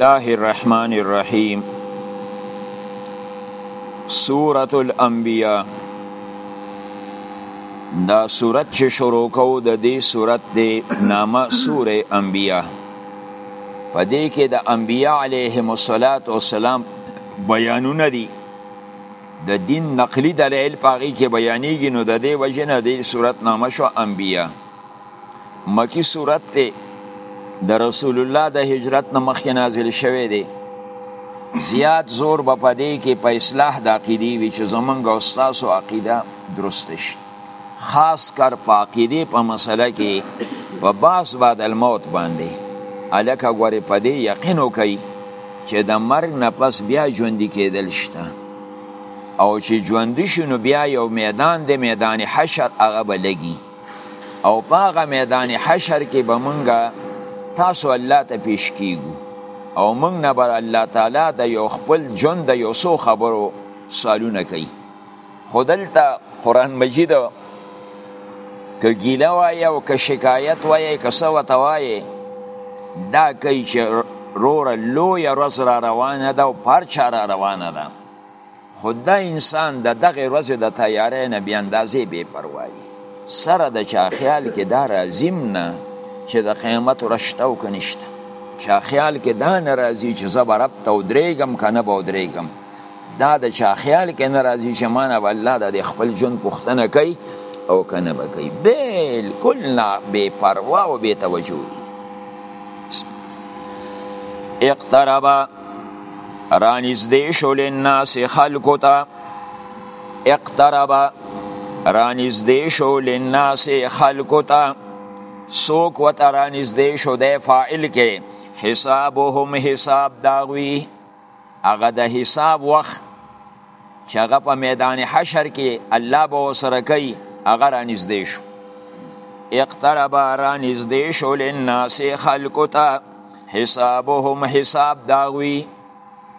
الله الرحمن الرحیم سورة الانبیاء دا سورت چې شروع کو د دې سورت دی نامه سوره انبیاء په دې کې د انبیاء علیهم الصلاۃ والسلام بیانونه دي د دین نقلی دلایل پاغي کې بیانېږي نو د دې وجنه د سورت نامه شو انبیاء مکی صورت دی د رسول الله د هجرت نه مخکې نازل شوی دی زیات زور به په دې کې په اصلاح د عقیدې وي چې زمونږ او ستاسو عقیده درست شي خاص کر په عقیدې په مسله کې په باس بعد الموت باندې هلکه ګورې په دې یقین وکړي چې د مرګ نه پس بیا ژوندي کېدل شته او چې ژوندي شي نو بیا یو میدان دی میدان حشر هغه به لګي او په هغه میدان حشر کې به مونږه تاسو الله ته پیش کیږو او مونږ نه بر الله تعالی د یو خپل جون د یو سو خبرو سوالونه کوي خودلته قران مجید که ګیله وایه او که شکایت وایه که څه ورته وایه دا کوي چې روره لویه ورځ را روانه ده او په هر چا را روانه ده خو دا انسان د دغه ورځې د تیارې نه بې اندازې بې پروا دي سره د چا خیال کې دا راځي نه چې د قیامت ورځ شته او که نشته چا خیال کې دا نه راځي چې زه به رب ته ودرېږم که نه به ودرېږم دا د چا خیال کې نه راځي چې ما نه به الله د خپل ژوند پوښتنه کوي او که نه به کوي بلکل نه بې پروا او بې توجه اقتربه رانږدې شو للناس خلکو ته اقترب رانږدې شو للناس خلکو ته سوک و ته رانږدې شو د فاعل کې حسابهم حساب داغوي هغه د حساب وخت چې هغه په میدان حشر کې الله به وسره کوي هغه را نږدې شو اقترب را نږدې شو للناس خلقو ته حسابهم حساب داوی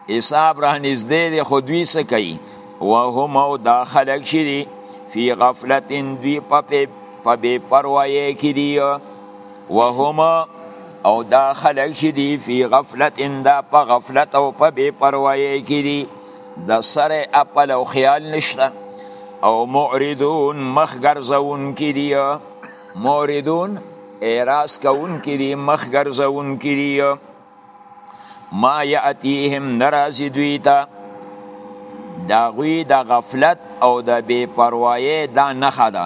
حساب را نږدې دی خو دوی څه کوي وهم او دا خلق چې دي فی غفلت دوی په بې پروایې کې دي وهم او دا خلق چې دي فی غفلت دا په غفلت او په بې پروایې کې دي د سره عقل او خیال نشته او معرضون مخ ګرځون کې دي معرضون اعراض کون کې دي مخ ګرځون کې دي ما یاتیهم ناراضی دوی ته دا غوی د غفلت او د بے پروايي دا نخا ده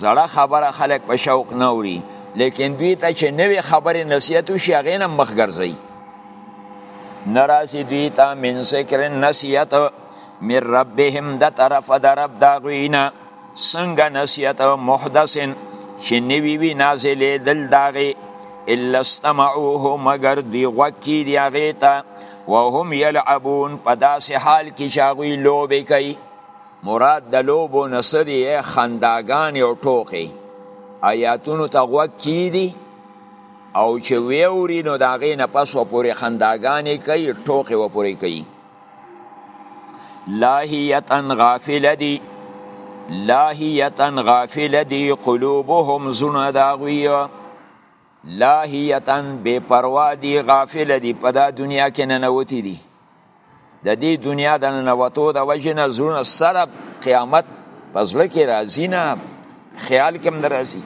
زړه خبره خلک په شوق نه اوري لیکن دوی ته چې نوې خبرې نصیحت وشي هغې نه مخ ګرځوي نه راځي دوی ته من ذکر نصیحت من ربهم د طرفه د رب د هغوی نه څنګه نصیحت محدثن چې نوي وي نازلېدل د هغې الا استمعوه مګر دوی غوږ کي دي هغې ته وهم یلعبون په داسې حال کې چې هغوی لوبې کوي مراد د لوبو نه څه دي؟ ای خنداګانې او ټوقې آیاتونو ته غوږ کیدي او چې ویوري نو د هغې نه پس وپورې خنداګانې کوي ټوقې وپورې کوي لاهیتا غافل دي لاهیتا غافل دي قلوبهم زونه د هغوی لاهیتا بی پروا دی غافل دی په دا دنیا کې ننوتی دی د دې دنیا د ننوتو د وجې نه زړونه سره قیامت په زړه کې راځي نه خیال کې هم نه راځي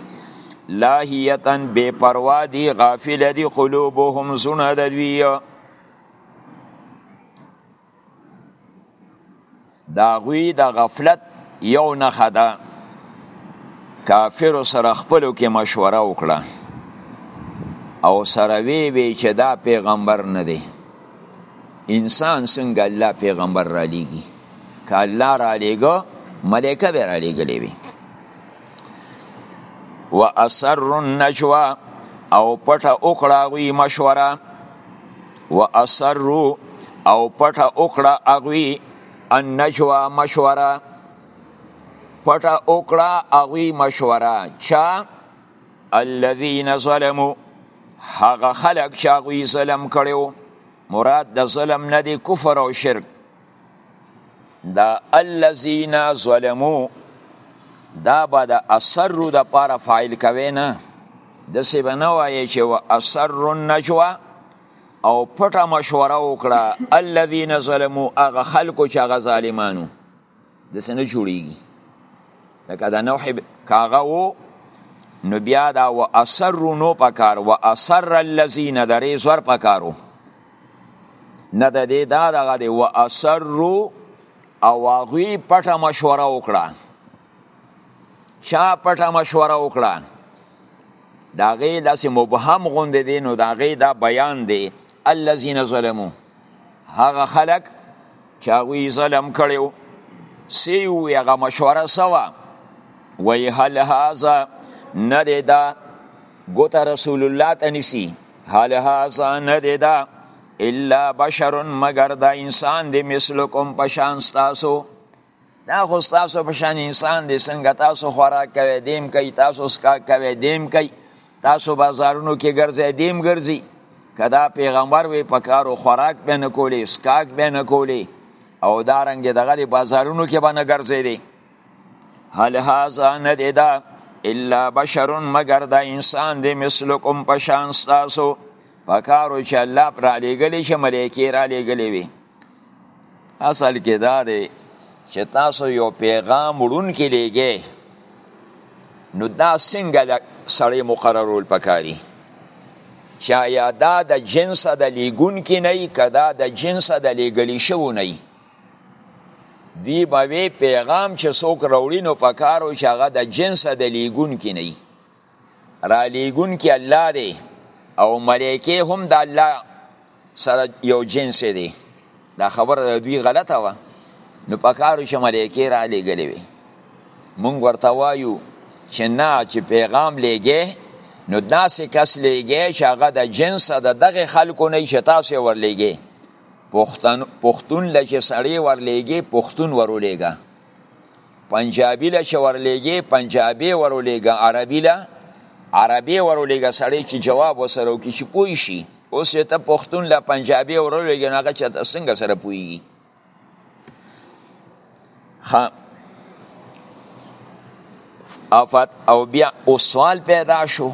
لاهیتا بی پروا دی غافل دی قلوبهم زړونه د دوی دا غوی د غفلت یو نخه ده کافر سره خپلو کې مشوره وکړه او سره وی وی چې دا پیغمبر نه دی انسان څنګه الله پیغمبر را لیږي که الله را لیږه ملائکه به را لیږلې وي و اسر النجوا او پټه وکړه غوی مشوره و اسرو او پټه وکړه اغوی النجوا مشوره پټه وکړه اغوی مشوره چا الذين ظلموا هغه خلق چې هغوی ظلم کړو مراد د ظلم نه دی کفر او شرک دا الذين ظلموا دا به د اثر د پاره فاعل کوي نه د سی بنوای چې وا اثر النجوا او پټه مشوره وکړه الذين ظلموا هغه خلکو چې هغه ظالمانو د سنه جوړیږي لکه دا نوح کاغه وو نو بیا دا و اثر نو پکار و اثر الذين درې زور پکارو نه د دې دا دغه دی و اسرو او هغوی پټه مشوره وکړه چا پټه مشوره وکړه د هغې داسې مبهم غوندې دی نو د هغې دا بیان دی الذین ظلمو هغه خلک چې هغوی ظلم کړی و سی وی هغه مشوره سوه وی هل هذا نه دی دا ګوته رسول الله ته نیسي هل هذا ندی دا الا بشر مگر دا انسان دی مثلکم پشان ستاسو دا خو ستاسو پشان انسان دی څنګه تاسو خوراک کوي دیم کوي تاسو سکا کوي دیم کوي تاسو بازارونو کې ګرځي دیم ګرځي کدا پیغمبر وی پکارو خوراک به نه کولی سکاک به نه کولی او دارنګ دغه بازارونو کې به نه ګرځي دی هل هذا ندی دا الا بشر مگر دا انسان دی مثلکم پشان ستاسو پکارو چې الله پر علیګلی چې ملایکی را لګلی وي اصل کې دا دی چې تاسو یو پیغام وړون کې لګی نو دا څنګه سړی مقررول پکاري چې یا دا د جنس د لیګون کې نه کدا د جنس د لیګلی شو نه دی به وی پیغام چې څوک راوړي نو په کار وي چې هغه د جنس د لیږونکي نه وي رالیږونکي الله دی او ملایکې هم د الله سره یو جنس دی دا خبره د دوی غلطه وه نو په کار وي چې ملایکې رالیږلې وي مونږ ورته وایو چې نه چې پیغام لیږې نو داسې کس لیږې چې هغه د جنس د دغه خلکو نه چې تاسو ورلیږې پښتون پښتون له چې سړی ورلیږي پښتون ورولیږه پنجابي له چې ورلیږي پنجابي ورولیږه عربي له عربي ورولیږه سړی چې جواب وسره وکړي چې پوه شي اوس چې ته پښتون له پنجابي ورولیږي نو هغه چې ته څنګه سره پوهېږي ها افت او بیا او سوال پیدا شو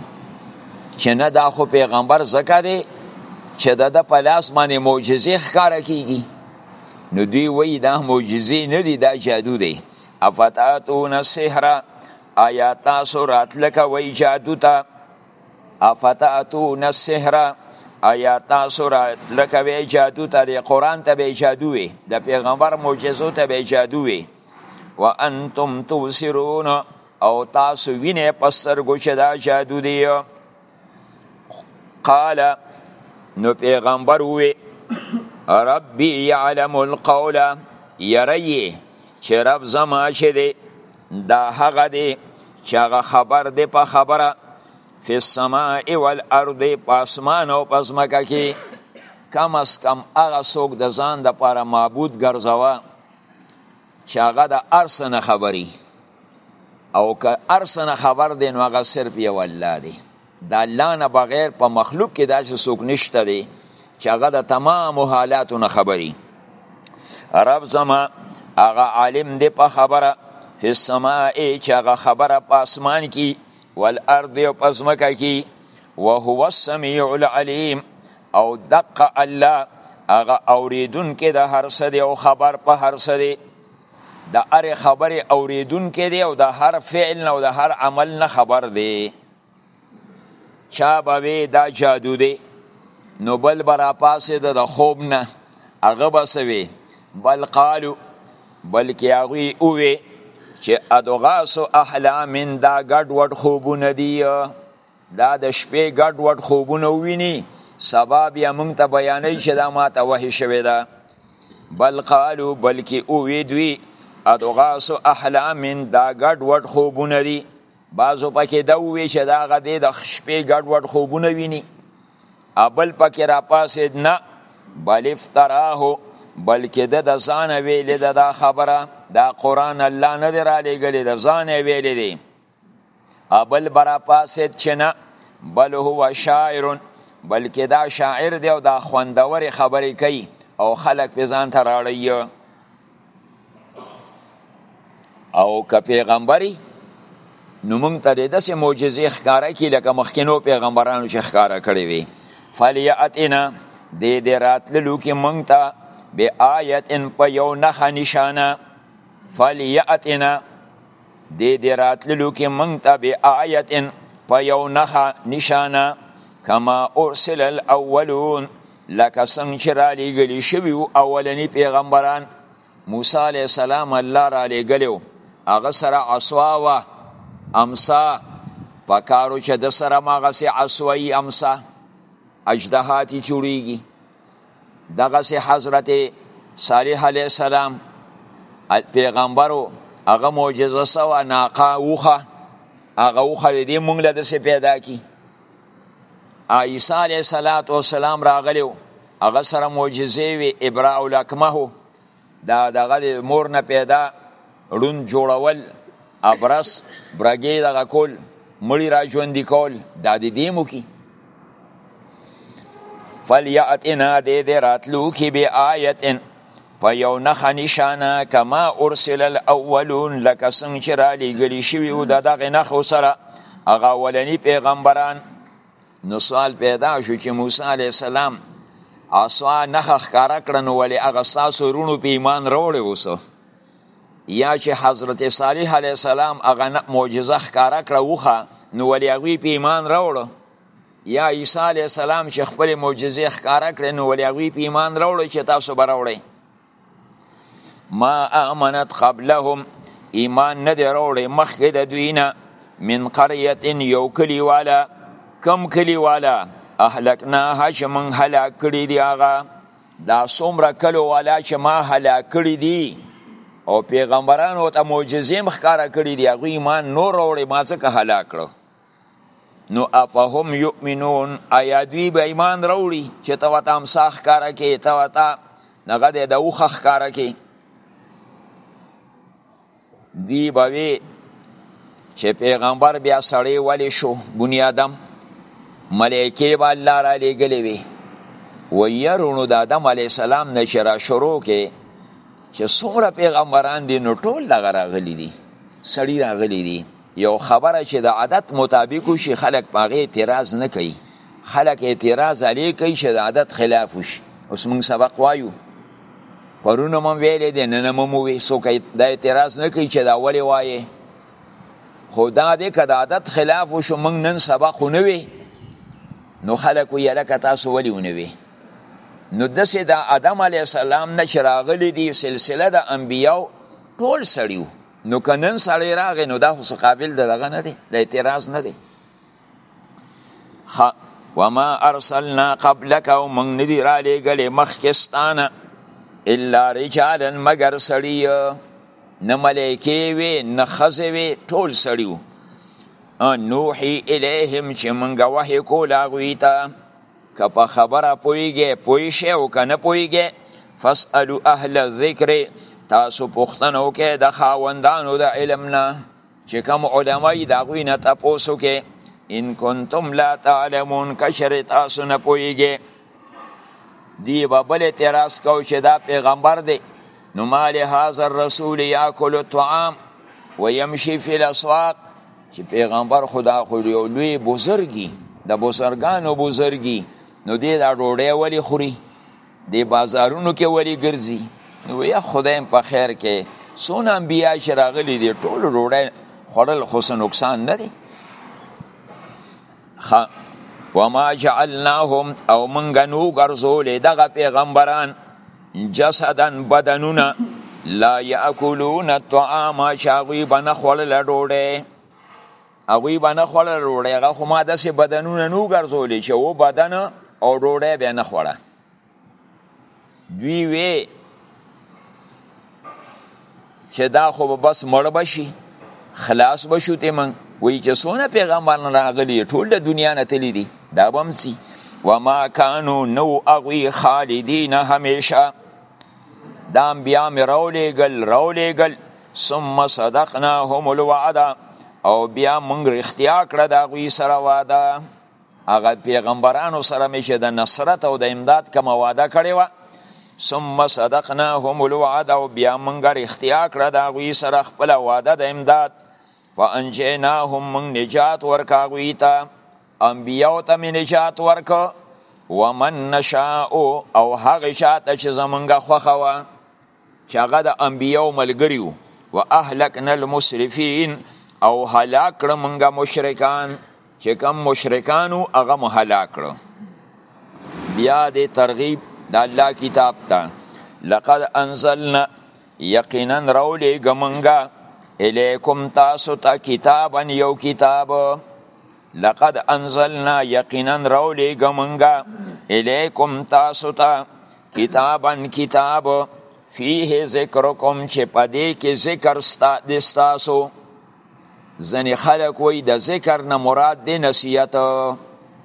چې نه دا خو پیغمبر زکه دی چې د د پلاس باندې معجزې ښکارا کیږي نو دوی وی دا معجزې نه دی دا جادو دی افتاتون السحر آیا تاسو راتلکه وی جادو ته افتاتون السحر ایا تاسو را لکه وی جادو ته دی قران ته به جادو وی د پیغمبر معجزو ته به جادو وی وانتم تبصرون او تاسو وینه پسر ګوچ دا جادو دی قال نو پیغمبر وی ربي يعلم القول يري چې رب زما چې دی دا هغه دی چې هغه خبر دی په خبره فی السماء والارض په اسمان او په ځمکه کې کم از کم هغه څوک د ځان د پاره معبود ګرځوه چې هغه د ارس نه خبري او که ارس نه خبر دی نو هغه صرف یو الله دی د الله نه بغیر په مخلوق کې داسې څوک نشته دی چې هغه د تمامو حالاتو نه خبري رب زما هغه عالم دی په خبره فی السماء چې هغه خبره په اسمان کې والارض او په ځمکه کې وهو السمیع العلیم او دقه الله هغه اوریدونکی د هر څه دی او خبر په هر څه دی د هرې خبرې اوریدونکی دی او د هر فعل نه او د هر عمل نه خبر دی چا به وی دا جادو دی نو بل برا پاسې د خوب نه هغه بسوي بل قالو بلکې هغه اووي چې ادغاس احلام دا ګډ وډ خوبونه دي دا د شپې ګډ وډ خوبونه ویني سبا بیا موږ ته بیانې چې دا ماته وحی شوی ده بل قالو بلکې او وی دوی ادغاس احلام دا ګډ وډ خوبونه دي بعضو پکې دا ووی چې دا هغه دی د شپې ګډوډ خوبونه ویني ابل پکې را پاسید نه بل افتراه بلکې د ځان ویلې د دا خبره دا قران الله نه دی را لېګلې د ځان ویلې دی ابل برا پاسید چې نه بل هو شاعر بلکې دا شاعر دی او دا خوندور خبرې کوي او خلک په ځان ته راړي او که پیغمبري نو موږ ته د داسې معجزې ښکاره کړي لکه مخکینو پیغمبرانو چې ښکاره کړې وي فلیاتنا دې دې راتللو کې موږ ته به آیت په یو نښه نشانه فلیاتنا دې دې راتللو کې موږ ته به آیت په یو نښه نشانه کما ارسل الاولون لکه څنګه چې را لېږلي شوي وو اولني پیغمبران موسی علیه السلام الله را لېږلی و هغه سره عصوا وه امسا په کارو چې د سره مغسې عصوي امسا اجدهاتي جوړیږي دغسې حضرت صالح علیه السلام پیغمبرو هغه معجزه سوه ناقه اوخه هغه اوخه دې مونږ له دسې پیدا کی عیسی علیه الصلاۃ والسلام راغلی و هغه سره معجزې وي ابراء الاکمه دا دغه مور نه پیدا ړوند جوړول ابرس برګې دغه کول مړی را ژوندي کول دا د دې مو کی فلیاتنا دې دې راتلو کی بی آیتن په یو نخه نشانه کما ارسل الاولون لکه څنګه چې را لېږلي شوي وو د دغه نښو سره هغه اولني پیغمبران نو سوال پیدا شو چې موسی علیه السلام عصا نخه ښکاره کړه نو ولې هغه ستاسو وروڼو په ایمان راوړی اوسه یا چې حضرت صالح علیه السلام هغه معجزه ښکاره کړه وخه نو ولې هغوی په ایمان راوړه یا عیسی علیه السلام چې خپل معجزې ښکاره کړې نو ولې هغوی په ایمان راوړی چې تاسو به راوړئ ما آمنت قبلهم ایمان نه دی راوړی مخکې د دوی نه من قریة یو کلی والا کم کلی والا اهلکناها چې موږ هلاک کړي دي هغه دا څومره کلو والا چې ما هلاک کړي دي او پیغمبرانو ته معجزې هم ښکاره کړي دي هغوی ایمان نور راوړی ما ځکه هلاک کړو نو افهم یؤمنون ایا دوی به ایمان راوړي چې ته وته امسا ښکاره کې ته وته دغه دی د اوښه ښکاره کې دی به وی چې پیغمبر بیا سړی ولی شو بنی آدم ملائکه به الله را لېږلې وي ویرونو د آدم علی السلام نه چې را شروع کې چې څومره پیغمبران دي نو ټول دغه راغلي دي سړي راغلي دي یو خبره چې د عادت مطابق شي خلک پاغه اعتراض نه کوي خلک اعتراض علی کوي چې د عادت خلاف شي اوس موږ سبق وایو پرونه مم ویلې دي نن مم وی سو کوي د اعتراض نه کوي چې دا ولې وایي خدا دې که د عادت خلاف شو موږ نن سبق نه وی نو خلک یې لکه تاسو ولې ونه وی نو دسه د آدم علی السلام نه چې راغلي دي سلسله د انبیاو ټول سړیو نو که نن سړی راغی نو دا خو څه قابل د دغه نه دی د اعتراض نه دی وما ارسلنا قبلک او موږ نه دي رالیږلې مخکې ستانه الا رجالا مګر سړي نه ملایکې وې نه ښځې وې ټول سړي وو نوحي الیهم چې موږ وحې کول هغوی ته که په خبره پوهیږئ پوه شئ او که نه پوهیږئ فاسألو اهل الذکر تاسو پوښتنه وکړئ د خاوندانو د علم نه چې کوم علما یې د هغوی نه تپوس وکړئ ان کنتم لا تعلمون که چېرې تاسو نه پوهیږئ دی به بل اعتراض کو چې دا پیغمبر دی نو ما لهذا الرسول یاکل الطعام ویمشي فی الاسواق چې پیغمبر خدا خو یو لوی بزرګي د بزرګانو بزرګي نو دې دا ډوډۍ ولی خوري دې بازارونو کې ولی ګرځي نو یا خدایم په خیر کې سون انبیا چې راغلي دي ټول ډوډۍ خوړل خو نقصان نه دی خ وما جعلناهم او منګه نو ګرځولې دغه پیغمبران جسدن بدنونه لا یاکلون الطعام شاغوی بنه خوړل ډوډۍ هغوی بنه خوړل ډوډۍ هغه خو ما داسې بدنونه نو ګرځولې چې و بدن او ډوډۍ به نه خوړه دوی وی چې دا خو به بس مړ بشي خلاص بشو ته من وی چې سونه پیغمبر راغلی ټول د دنیا نه تللی دي دا بمسي وما كانوا نو اغوي خالدين هميشه دا انبیاء می رولیگل رولیگل ثم صدقناهم الوعده او بیا مونږ رښتیا کړه دا غوی سره وعده هغه پیغمبرانو سره مې چې د نصرت او د امداد کومه وعده کړې وه ثم صدقناهم الوعد او بیا مونږ رښتیا کړه د هغوی سره خپله وعده د امداد فانجیناهم مونږ نجات ورکه هغوی ته انبیاو ته مې نجات ورکه ومن نشاء او هغه چاته چې زمونږ خوښه وه چې هغه د انبیاو ملګری وو و اهلکنا المسرفین او هلاک کړ مونږه مشرکان چې کم مشرکانو هغه مو هلاک کړ بیا دې ترغیب د الله کتاب ته لقد انزلنا یقینا راولې ګمنګا الیکم تاسو ته تا کتابا یو کتاب لقد انزلنا یقینا راولې ګمنګا الیکم تاسو ته تا کتابا کتاب فيه ذکرکم چې په دې کې ذکر ستا د ستاسو ځنې خلک وایي د ذکر نه مراد دی نصیحت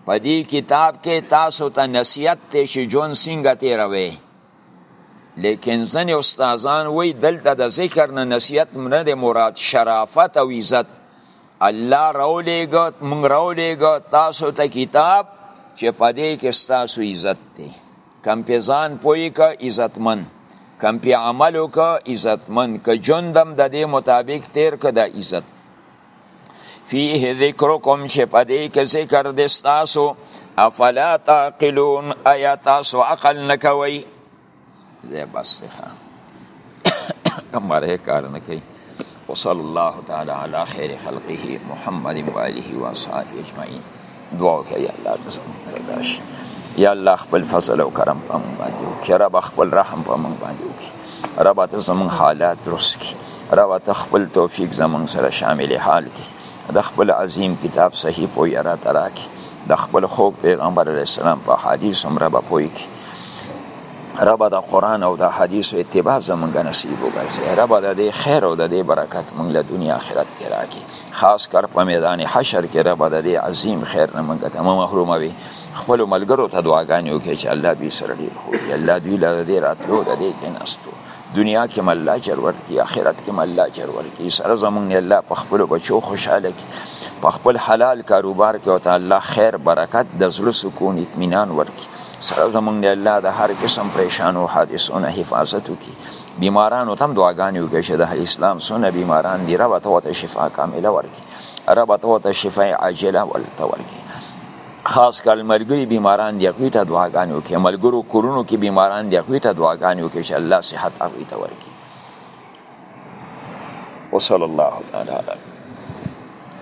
په دې کتاب کې تاسو ته نصیحت دی چې ژوند څنګه تېروئ لیکن ځنې استادان وایي دلته د ذکر نه نصیحت نه دی مراد شرافت او عزت الله راولېږه موږ راولېږه تاسو ته کتاب چې په دې کې ستاسو عزت دی کم پی ځان پوی که عزتمن کم پی عمل که عزتمن که جندم د دې مطابق تیر که د عزت فيه ذکرکم چې په دې کې ذکر د ستاسو افلا تعقلون ایا تاسو عقل نکوي زه بس ښه کمره کار نه کوي وصلی الله تعالی علی خیر خلقه محمد و آله و اصحابه اجمعین دعا کوي یا الله تاسو مقرباش یا الله خپل فضل او کرم په موږ باندې وکړي رب خپل رحم په موږ باندې وکړي رب ته زمون حالات درست کړي رب ته خپل توفیق زمون سره شامل حال کړي د خپل عظیم کتاب صحیح پوی را تراکي د خپل خوږ پیغمبر علی السلام په حدیث هم رب پوی کړي رب د قران او د حدیث اتباع زمونږ نصیب وګرځي رب د دې خیر او د دې برکت مونږ له دنیا آخرت کې راکړي خاص کر په میدان حشر کې رب د دې عظیم خیر نه مونږ ته محروم وي خپل ملګرو ته دعاګانې وکړي چې الله دې سره ډیر خو الله دې له دې راتلو د دې کې نستو دنیا کې مل الله اجر ورکړي آخرت کې مل الله اجر ورکړي سره زمونږ الله په خپل بچو خوشاله کړي په خپل حلال کاروبار کې او ته الله خیر برکت د زړه سکون اطمینان ورکړي سره زمونږ دی الله د هر قسم پریشان او حادثو نه حفاظت وکړي بیمارانو تم دعاګانې وکړي چې د اهل اسلام سونه بیماران دي رب ته وته شفا کامله ورکړي رب ته وته شفا عاجله ولته ورکړي خاص کال ملګری بیماران دی هغوی ته دعاګانې وکړي ملګرو کورونو کې بیماران دی هغوی ته دعاګانې وکړي چې الله صحت هغوی ته ورکړي وصلی الله تعالی علیه